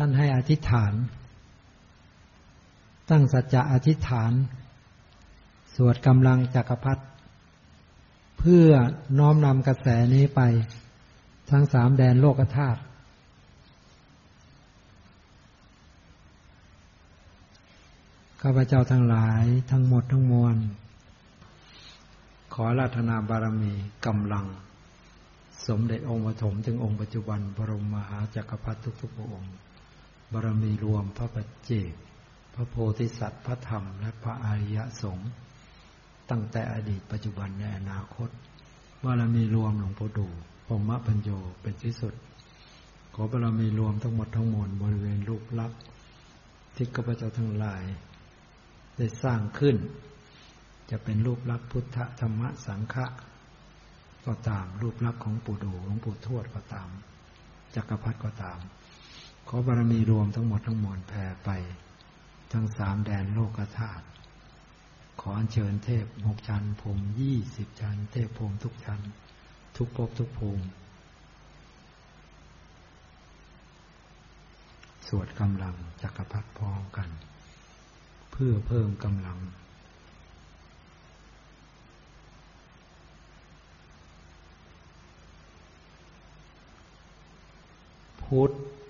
ท่านให้อธิษฐาน ตั้งสัจจะอธิษฐาน สวดกำลังจักรพรรดิเพื่อน้อมนำกระแสนี้ไป ทั้งสามแดนโลกธาตุข้าพเจ้าทั้งหลายทั้งหมดทั้งมวล ขอราธนาบารมีกำลัง สมเด็จองค์ปฐมถึงองค์ปัจจุบัน บรมมหาจักรพรรดิทุกๆพระองค์ บารมีรวมพระปัจเจก พระโพธิสัตว์พระธรรม และพระอริยสงฆ์ตั้งแต่อดีตปัจจุบันในอนาคต บารมีรวมหลวงปู่ดูพรมปัญโยเป็นที่สุด ขอบารมีรวมทั้งหมดทั้งมวลบริเวณรูปลักษณ์ที่ข้าพเจ้าทั้งหลาย ได้สร้างขึ้น จะเป็นรูปลักษณ์พุทธธรรมสังฆะก็ตามรูปลักษณ์ของปู่ดูหลวงปู่ทวดก็ตามจักรพรรดิก็ตาม ขอบารมีรวมทั้งหมดทั้งมวลแผ่ไป ทั้งสามแดนโลกธาตุขออัญเชิญเทพหกชั้นภูมิยี่สิบชั้น เทพภูมิทุกชั้น ทุกภพทุกภูมิ สวดกำลังจักรพรรดิพร้อมกัน เพื่อเพิ่มกำลังพุทธ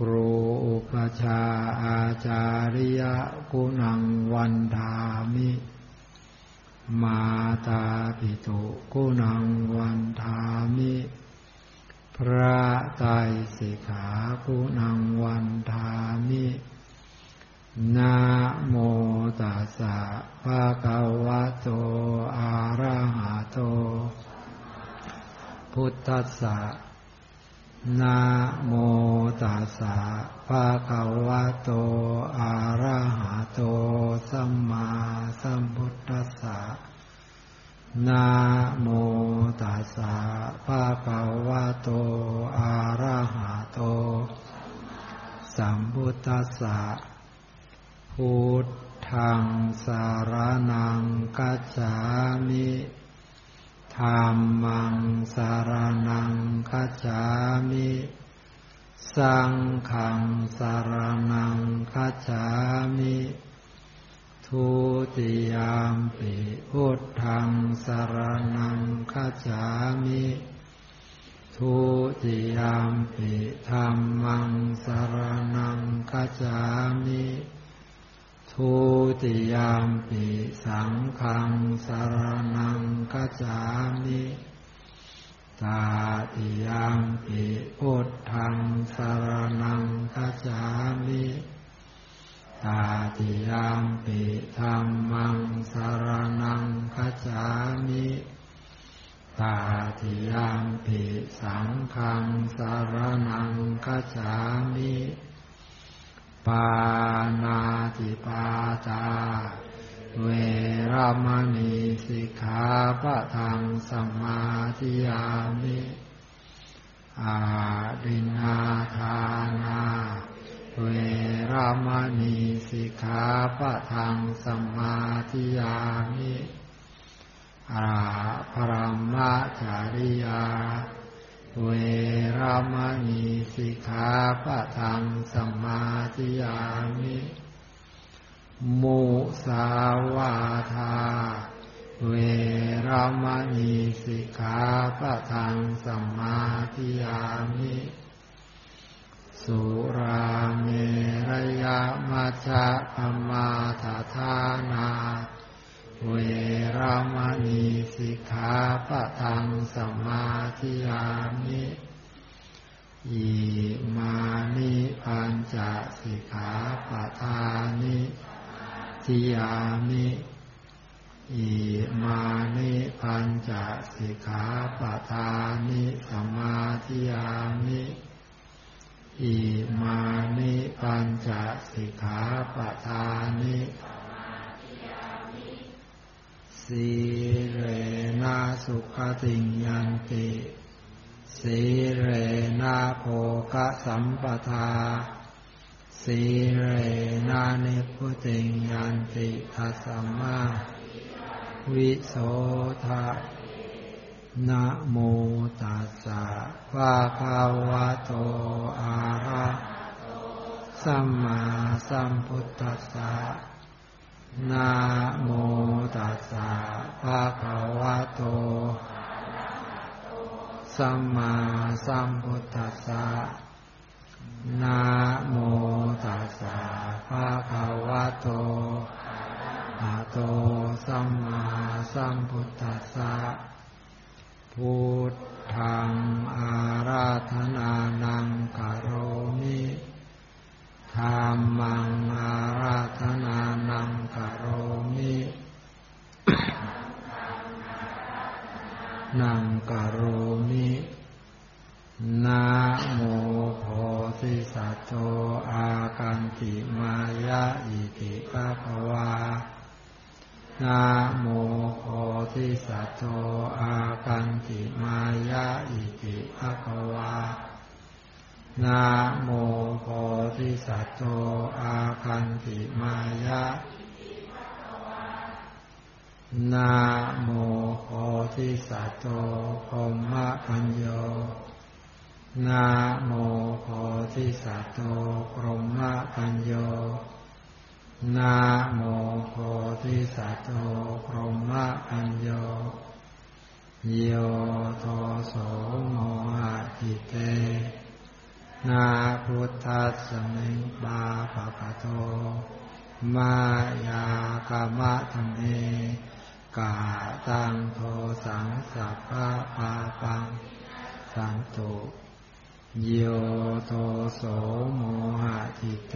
ครูอุปชาอาจาริยกุณังวันธามิ มาตาปิตุกุนังวันทามิ พระไตรสิกขากุนังวันทามินะโมตัสสะภะคะวะโต อะระหะโต พุทธัสสะ นะโมตัสสะภะคะวะโต อะระหะโต สัมมาสัมพุทธัสสะนะโมตัสสะภะคะวะโต อะระหะโต สัมพุทธัสสะพุทธังสารนังกัจจามิ ธรรมังสารนังคัจามิ สังขังสารนังคัจามิ ทุติยามปิพุทธังสารนังคัจามิ ทุติยามปิธรรมังสารนังคัจามิ ทุติยามปิสังขังสารนังกัจจามิตาติยามปิพุทธังสารนังกัจจามิตาติยามปิธรรมังสารนังกัจจามิตาติยามปิสังขังสารนังกัจจามิ ปานาติปาตาเวรามณีสิกขาปะทังสมาธิยามิอาดินาทานา เวรามณีสิกขาปะทังสมาธิยามิอาภรมะจาริยา เวรามณีสิกขาปะทังสัมมาธิยามิมุสาวาทา เวรามณีสิกขาปะทังสัมมาธิยามิ สุราเมรยามัชฌะปมาทธานา เวราม ณีสิกขาปะทังสมาธิยามิอิมานิปัญจสิกขาปะทานิทิยามิอิมานิปัญจสิกขาปะทานิสมาธิยามิอิมานิปัญจสิกขาปทานิ สีเรนะสุขติยันติ สีเรนะโภกสัมปทา สีเรนะนิพุติยันติทัสมาวิโสทะนะโมตัสสะภะคะวะโตอะระสัมมาสัมพุทธัสสะ นะโมตัสสะภะคะวะโต สัมมาสัมพุทธัสสะนะโมตัสสะภะคะวะโตอะโต สัมมาสัมพุทธัสสะ พุทธังอาราธนานังกโรมิ ธรรมังอาราธนานังกโรมินังกโรมินะโมโพธิสัตโตอากันติมายะอิติปะภวานะโมโพธิสัตโตอากันติมายะอิติภะคะวา นะโมโพธิสัตโตอากันติมายะนะโมโพธิสัตโตพรหมปัญโยนะโมโพธิสัตโตพรหมปัญโยนะโมโพธิสัตโตพรหมปัญโยโยโทโสโมหะจิเต นาพุทธัสสมิงบาปะกะโต มายากามะธรรมเมกาตังโทสังสัพพะปาปัง สังตุโยโทโสโมหะจิเต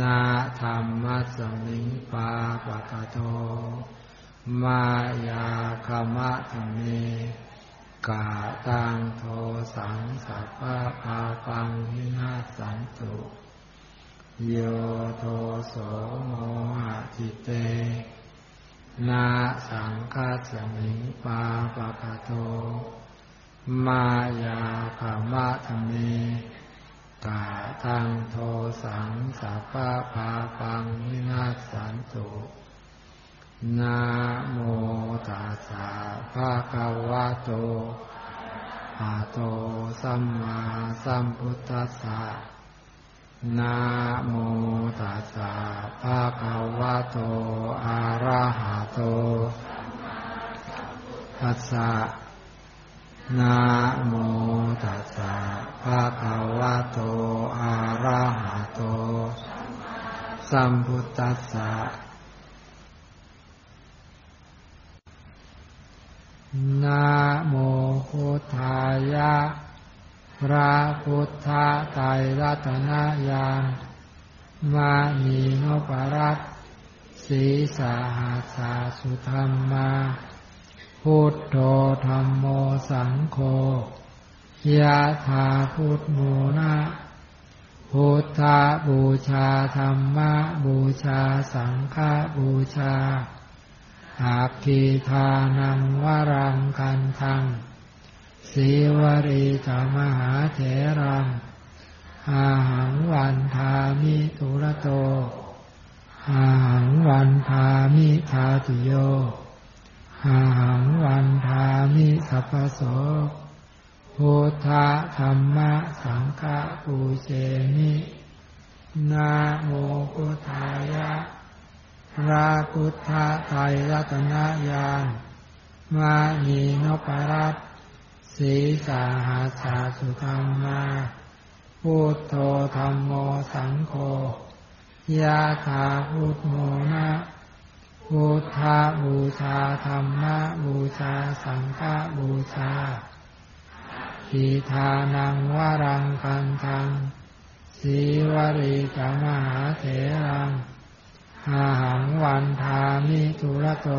นาธรรมัสมิงปาปะกะโต มายาคามะธรรมเม กาตังโทสังสัพพะปาปังวินาสันตุโยโทโสโมหะจิเต นาสังฆาสมิงปาปะกะโต มายาคามะธรรมเมกาทังโทสังสัพพะปาปังวินาสันตุ นะโมตัสสะภะคะวะโตอะโตสัมมาสัมพุทธัสสะนะโมตัสสะภะคะวะโตอะระหะโตตัสสะนะโมตัสสะภะคะวะโตอะระหะโต สัมพุทธัสสะ นะโมพุทธายะ พระพุทธไตรรัตนญาณมานีนปรัตสีสาหาสาสุธรรมา พุทโธธรรมโมสังโฆยะถาพุทโมนะพุทธบูชาธรรมบูชาสังฆบูชา อาคีทานังวรังกันทังสีวรีจามหาเถรังอาหังวันทามิตุระโตอาหังวันทามิทาตุโยอาหังวันทามิสัพพโสพุทธธรรมะสังฆปูเชมินาโมพุทธายะพระ พุทธไตรรัตนญาณมานีนปรัตสีสาหาสาสุธรรมาพุทโธธรรมโมสังโฆยะถาพุทโมนะพุทธบูชาธรรมะบูชาสังฆบูชาทีทานังวรังกันทังสีวรีจามหาเถรัง อาหังวันทามิทุระโต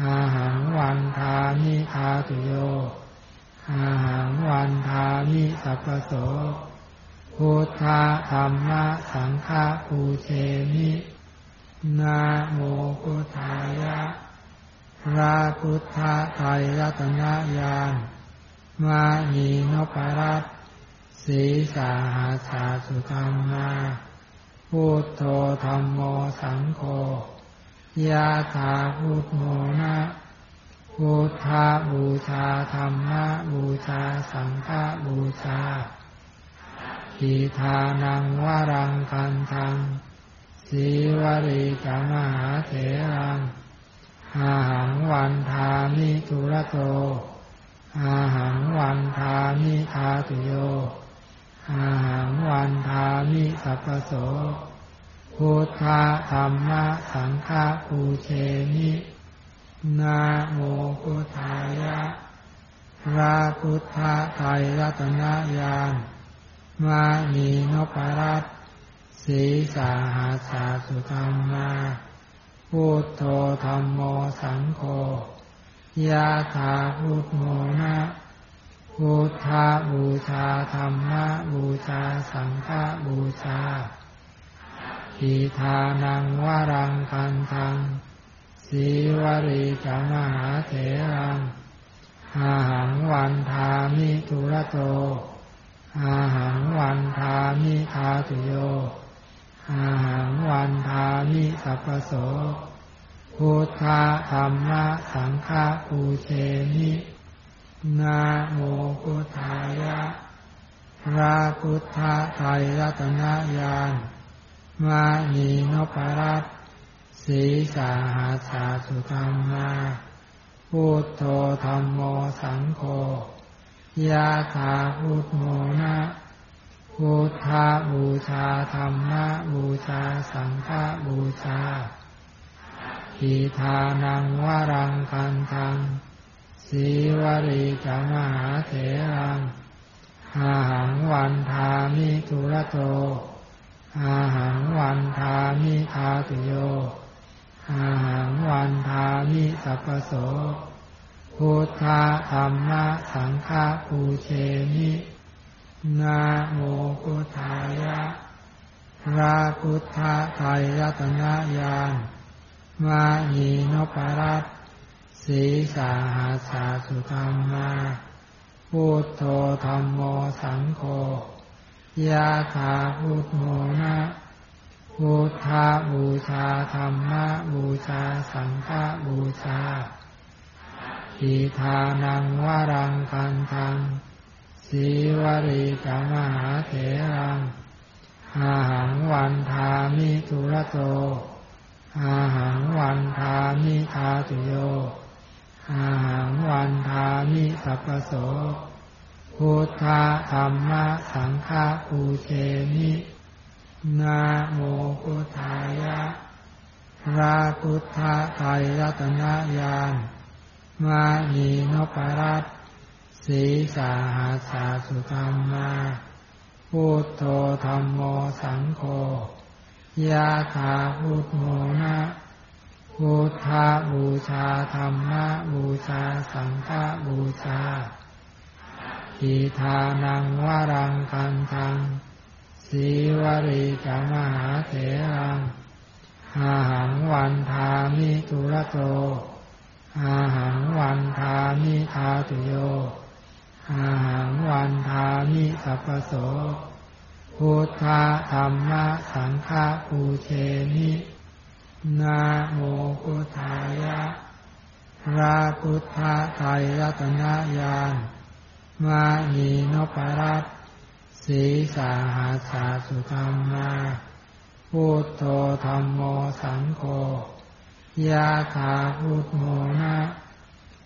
อาหังวันทามิทาตุโย อาหังวันทามิสัพโสพุทธะธรรมะสังฆปูเชมินาโมพุทธายะพระพุทธไตรรัตนญาณมานีนปรัตสีสาหาสาสุธรรมา พุทโธธรรมโมสังโฆยาถาพุทโมนะพุทธาบูชาธรรมะบูชาสังฆบูชาทีทานังวรังกันทังสีวริจามหาเถรังอาหังวันทามิทุระโตอาหังวันทามิทาตุโย อาหังวันทามิสัพโสพุทธะธรรมะสังฆปูเชมินาโมพุทธายะพระพุทธไตรรัตนญาณมานีนปรัตสีสาหาสาสุธรรมาพุทโธธรรมโมสังโฆยาถาพุทโมนะ พุทธาบูชาธรรมะบูชาสังฆบูชาทีทานังวรังกันทังสีวริจามหาเถรังอาหังวันทามิทุระโตอาหังวันทามิทาตุโยอาหังวันทามิสัพโสพุทธธรรมะสังฆปูเชมิ นาโมพุทธายะพระพุทธไตรรัตนญาณมานีนปรัตสีสาหาสาสุธรรมาพุทโธธรรมโมสังโฆยาถาพุทโมนะพุทธาบูชาธรรมะบูชาสังฆบูชาทีทานังวรังกันทัง สีวริจามหาเถรังอาหังวันทามิทุระโต อาหังวันทามิทาตุโย อาหังวันทามิสัพโส พุทธะธรรมะสังฆปูเชมินาโมพุทธายะพระพุทธไตรรัตนญาณมานีนปรัต สีสาหาสาสุธรรมาพุทโธธรรมโมสังโฆยาถาพุทโมนะพุทธาบูชาธรรมะบูชาสังฆบูชาทีทานังวรังกันทังสีวริจามหาเถรังอาหังวันทามิทุระโตอาหังวันทามิทาตุโย อาหังวันทามิสัพโสพุทธธรรมะสังฆปูเชมินาโมพุทธายะพระพุทธไตรรัตนญาณมานีนปรัตสีสาหาสาสุธรรมาพุทโธธรรมโมสังโฆยาถาพุทโมนะ พุทธบูชาธรรมะบูชาสังฆบูชาทีทานังวารังกันทังสีวริจามหาเถรังอาหังวันทามิทุระโตอาหังวันทามิทาตุโยอาหังวันทามิสัพโสพุทธธรรมะสังฆปูเชมิ นาโมพุทธายะพระพุทธไตรรัตนญาณมานีนปรัตสีสาหาสาสุธรรมาพุทโธธรรมโมสังโฆยาถาพุทโมนะ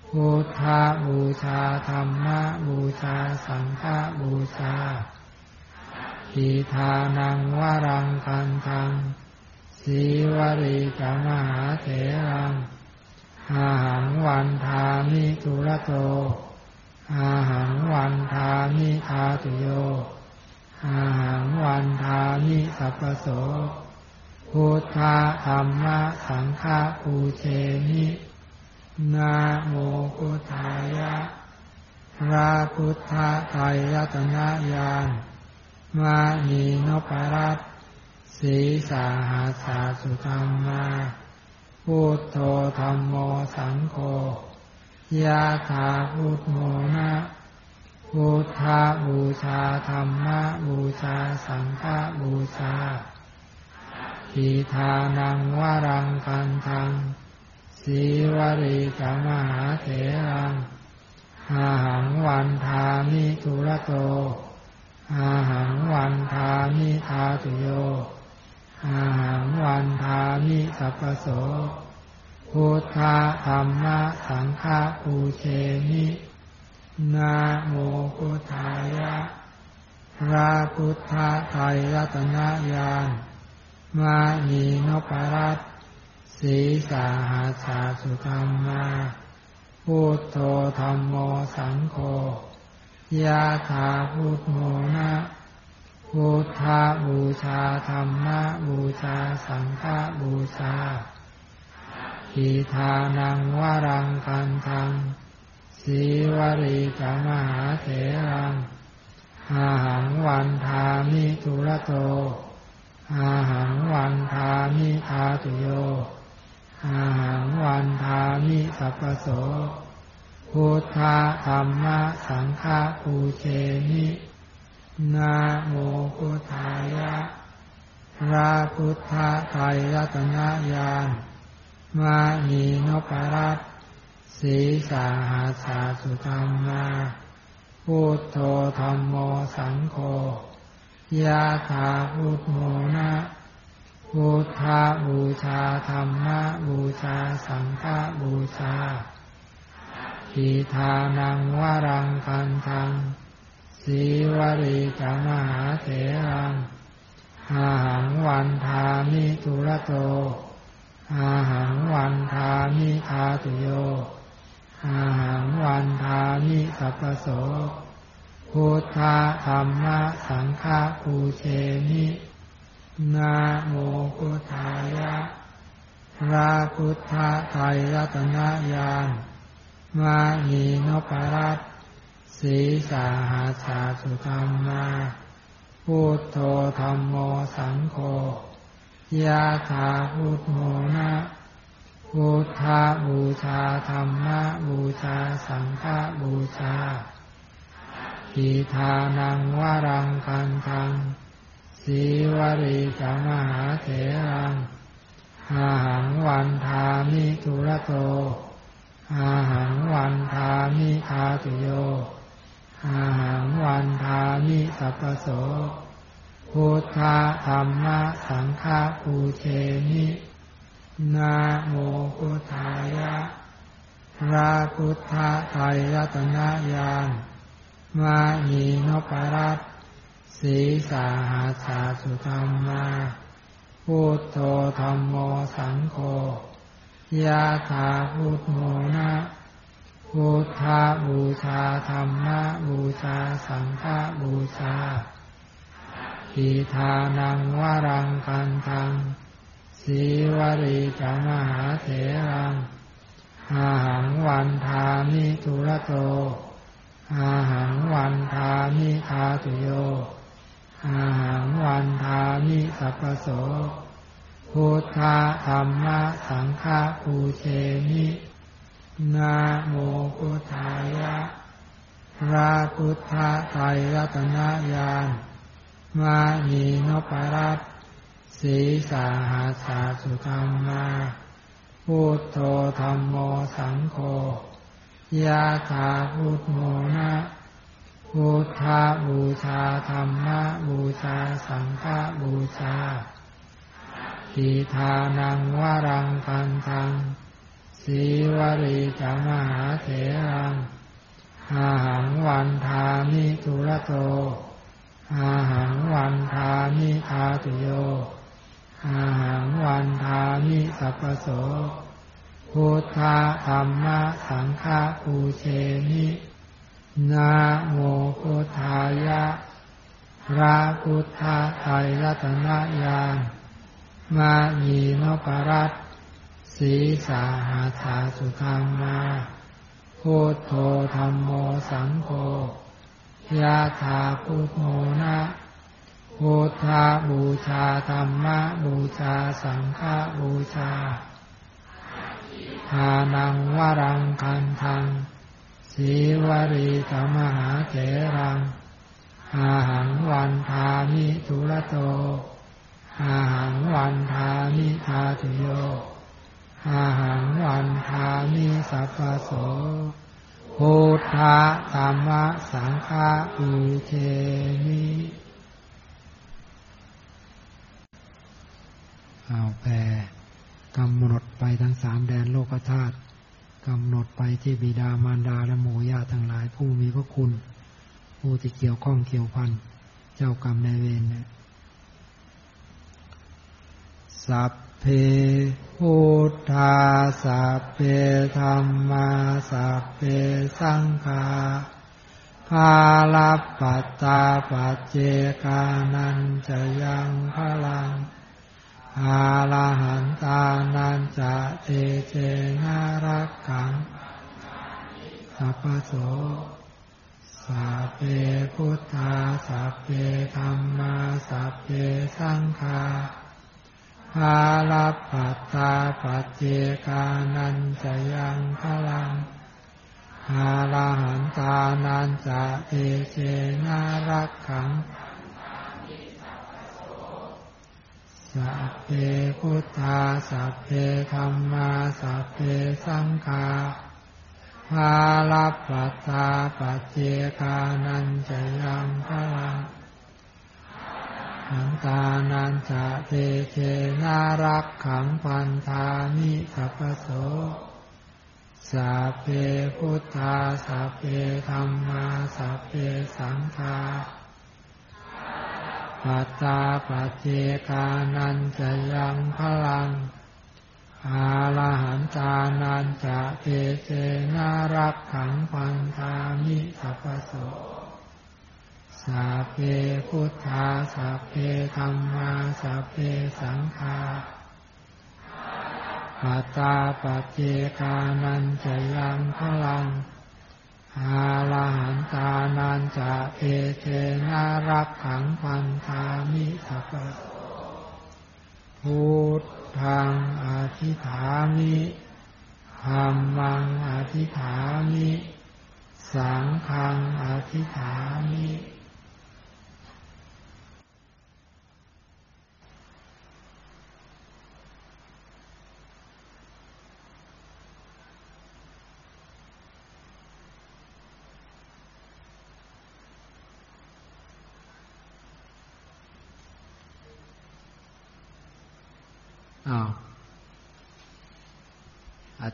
พุทธาบูชาธรรมะบูชาสังฆบูชาทีทานังวรังกันทัง สีวริจามหาเถรังอาหังวันทามิทุระโต อาหังวันทามิทาตุโย อาหังวันทามิสัพโส พุทธธรรมะสังฆปูเชมินาโมพุทธายะพระพุทธไตรรัตนญาณมานีนปรัต สีสาหาสาสุธรรมาพุทโธธรรมโมสังโฆยะถาพุทโมนะพุทธาบูชาธรรมะบูชาสังฆบูชาทีทานังวารังกันทังสีวริกมหาเถรังอาหังวันทามิทุระโตอาหังวันทามิทาตุโย อาหังวันทามิสัพโสพุทธธรรมะสังฆปูเชมินาโมพุทธายะพระพุทธไตรรัตนญาณมานีนปรัตสีสาหาสาสุธรรมาพุทโธธรรมโมสังโฆยะถาพุทโมนะ พุทธบูชาธรรมบูชาสังฆบูชาอิทานังวรังกันทังสีวริกมหาเถรังอาหังวันทามิทุระโตอาหังวันทามิทาตุโยอาหังวันทามิสัพโสพุทธธรรมะสังฆปูเชมิ นาโมพุทธายะพระพุทธไตรรัตนญาณมานีนปรัตสีสาหาสาสุธรรมาพุทโธธรรมโมสังโฆยะถาพุทโมนะพุทธบูชาธรรมะบูชาสังฆบูชาอิทานังวรังกันทัง สีวริจมหาเถรังอาหังวันทามิทุระโต อาหังวันทามิทาตุโย อาหังวันทามิสัพโส พุทธธรรมะสังฆปูเชมินาโมพุทธายะพระพุทธไตรรัตนญาณมานีนปรัต สีสาหาสาสุธรรมาพุทโธธรรมโมสังโฆยะถาพุทโมนะพุทธบูชาธรรมะบูชาสังฆบูชาอิทานังวารังกันทังสีวริจมหาเถรังอาหังวันทามิทุระโตอาหังวันทามิทาตุโย อาหังวันทามิสัพโสพุทธธรรมะสังฆปูเชมินาโมพุทธายะพระพุทธไตรรัตนญาณมานีนปรัตสีสาหาสาสุธรรมาพุทโธธรรมโมสังโฆยะถาพุทโมนะ พุทธบูชาธรรมบูชาสังฆบูชาอิทานังวรังกันทังสีวริจมหาเถรังอาหังวันทามิทุระโตอาหังวันทามิทาตุโยอาหังวันทามิสัพโสพุทธธรรมะสังฆปูเชมิ นาโมพุทธายะพระพุทธไตรรัตนญาณมานีนปรัตสีสาหาสาสุธรรมาพุทโธธรรมโมสังโฆยะถาพุทโมนะพุทธบูชาธรรมบูชาสังฆบูชาอิทานังวรังกันทัง สีวริจมหาเถรังอาหังวันทามิทุระโตอาหังวันทามิทาตุโยอาหังวันทามิสัพโสพุทธะธรรมะสังฆปูเชมินาโมพุทธายะพระพุทธไตรรัตนญาณมานีนปรัต สีสาหาสาสุธรรมาพุทโธธรรมโมสังโฆยะถาพุทโมนะพุทธบูชาธรรมะบูชาสังฆบูชาอานังวรังคันทังสีวรีธรรมหาเถรังอาหังวันทามิทุระโตอาหังวันทามิทาตุโย อาหังวันทามิสัพพโสพุทธะธรรมะสังฆะอุเทมิเอาแปลกำหนดไปทั้งสามแดนโลกธาตุกำหนดไปที่บิดามารดาและหมู่ญาติทั้งหลายผู้มีพระคุณ ผู้ที่เกี่ยวข้องเกี่ยวพันเจ้ากรรมนายเวรเนี่ยสัพ เพพุทธาสัพเพธรรมาสัพเพสังฆาภาลปัตตาปัจเจกานันจะยังพลังอาลาหันตานันจะเตเจนารักขังสัพโสสัพเพพุทธาสัพเพธรรมาสัพเพสังฆาาลัปัตตาปัจเจกานันจะยังพลังอาลาหันตานันจะเตเจนารักขังสัพเพพุทธาสัพเพธรรมาสัพเพสังฆาภาลปัตตาปัจเจกานันจะยังพลัง หังตานันจะเตเจนารักขังพันธามิสัพโสสัพเพพุทธาสัพเพธรรมาสัพเพสังฆาปัตตาปัจเจกานันจะยังพลังอาลหันตานันจะเตเจนารักขังพันธามิสัพโส สัพเพพุทธาสัพเพธรรมาสัพเพสังฆาปัตตาปัจเจกานันจะยังพลังอาลาหันตานันจะเอเจนารักขังพันธามิสัพพุทธังอธิฐามิธรรมังอธิฐามิ สังฆังอธิฐามิ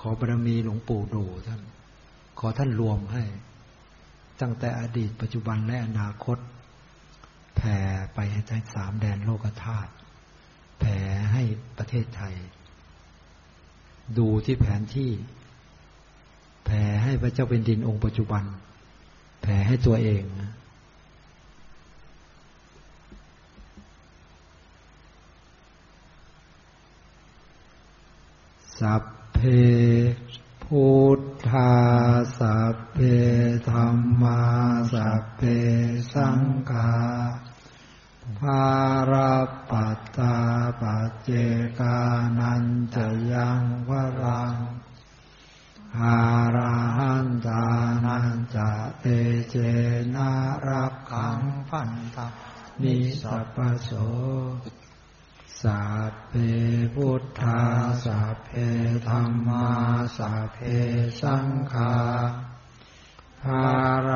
ขอบารมีหลวงปู่ดูท่าน ขอท่านรวมให้ ตั้งแต่อดีตปัจจุบันและอนาคต แผ่ไปให้ทั้งสามแดนโลกธาตุแผ่ให้ประเทศไทย ดูที่แผนที่ แผ่ให้พระเจ้าเป็นดินองค์ปัจจุบัน แผ่ให้ตัวเองนะสัพ เพพุทธาสัพเพธรรมาสัพเพสังฆาภารปัตตาปัจเจกานันจยังวรังอาราหันตานันจะเตเจนารักขังพันธานิสัพโส สัพเพพุทธาสัพเพธรรมาสัพเพสังฆาภาร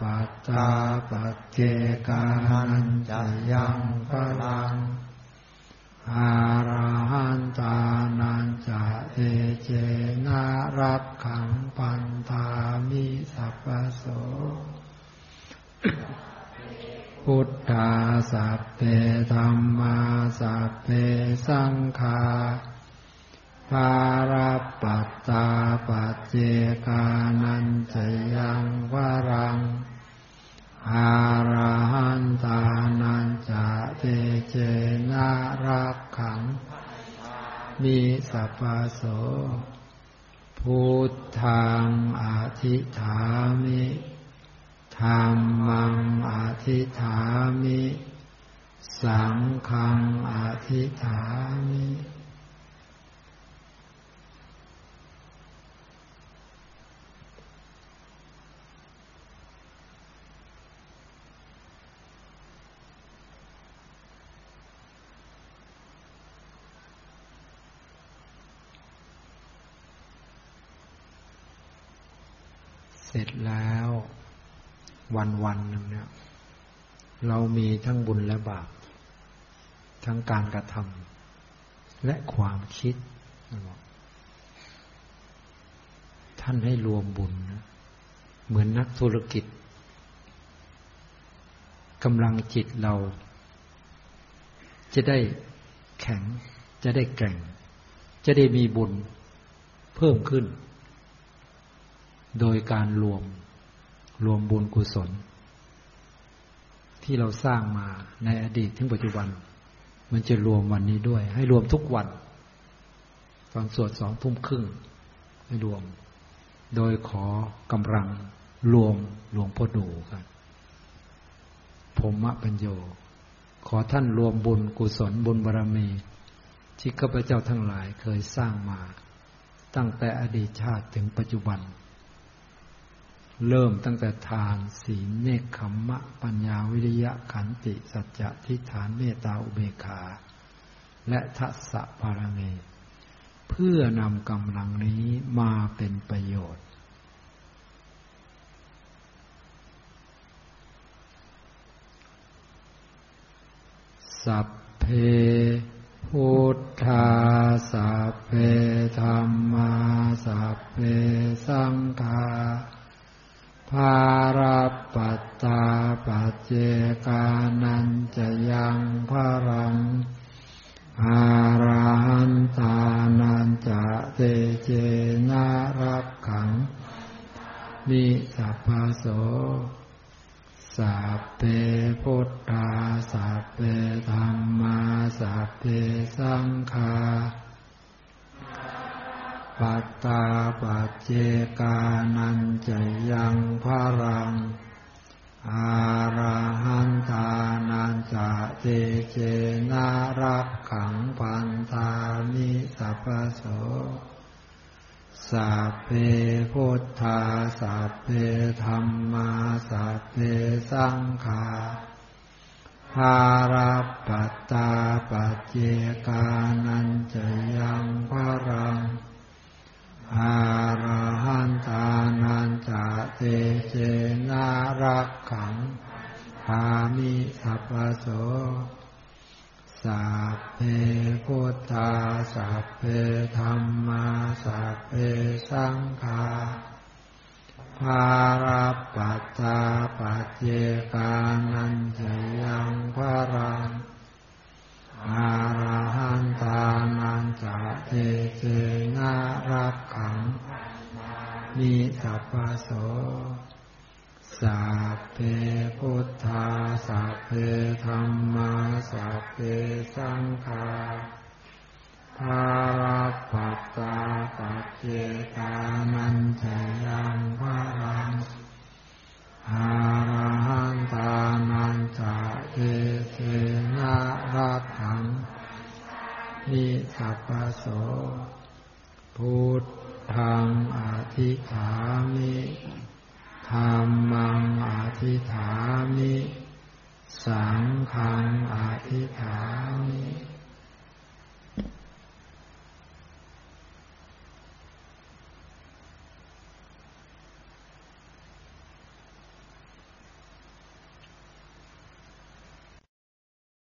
ปัตตาปเจกานันจะยังพลังอาราหันตานันจะเอเจนารักขังปันธามิสัพโส พุทธาสัพเพธรรมาสัพเพสังฆาภาราปัตตาปัจเจกานันจยังวรังอาราหันตานันจะเตเจนารักขัง มีสัพพโสพุทธังอธิฐามิ ธรรมังอธิฐามิ สังฆังอธิฐามิเสร็จแล้ว วันวันหนึ่งเนี่ย เรามีทั้งบุญและบาป ทั้งการกระทำและความคิดท่านให้รวมบุญนะเหมือนนักธุรกิจกำลังจิตเรา จะได้แข็ง จะได้แกร่ง จะได้มีบุญเพิ่มขึ้น โดยการรวม รวมบุญกุศล ที่เราสร้างมาในอดีตถึงปัจจุบัน มันจะรวมวันนี้ด้วย ให้รวมทุกวัน ตอนสวดสองทุ่มครึ่งให้รวม โดยขอกำลังรวมหลวงพ่อดูกันผมมะปัญโย ขอท่านรวมบุญกุศลบุญบารรมีที่ข้าพเจ้าทั้งหลายเคยสร้างมา ตั้งแต่อดีตชาติถึงปัจจุบัน เริ่มตั้งแต่ทานศีลเนคขมมะ ปัญญาวิริยะขันติ สัจจะทิฏฐานเมตตาอุเบกขา และทัศสะพารมีเพื่อนำกำลังนี้มาเป็นประโยชน์ สัพเพพุทธาสัพเพธรรมาสัพเพสังฆา ภาราปัตตาปัจเจกานันจะยังพระรังอาราหันตานันจะเตเจนารักขัง มิสัพพโสสัพเพพุทธาสัพเพธรรมาสัพเพสังฆา ปัตตาปัจเจกานันจะยังพระรัง อาราหันตานันจะเตเจนารักขังพันธามิสัพโสสัพเพพุทธาสัพเพธรรมาสัพเพสังฆาภาราปัตตาปัจเจกานันจะยังพระรัง อารหันตานันจะเตเจนารักขังภามิสัพพโสสัพเพพุทธาสัพเพธรรมาสัพเพสังฆาภาราปัตตาปัจเจกานันจะยังพระรัง อาราหันตานันจะเตเจนารักขังมีสัพพโสสัพเพพุทธาสัพเพธรรมาสัพเพสังฆาภาราปัตตาปัจเจกานันทยังพระรัง อาราหันตานันจะเอเทนะรักขัง นิสัพโสพุทธังอธิฐามิธรรมังอธิฐามิ สังฆังอธิฐามิ